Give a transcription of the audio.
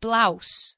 blouse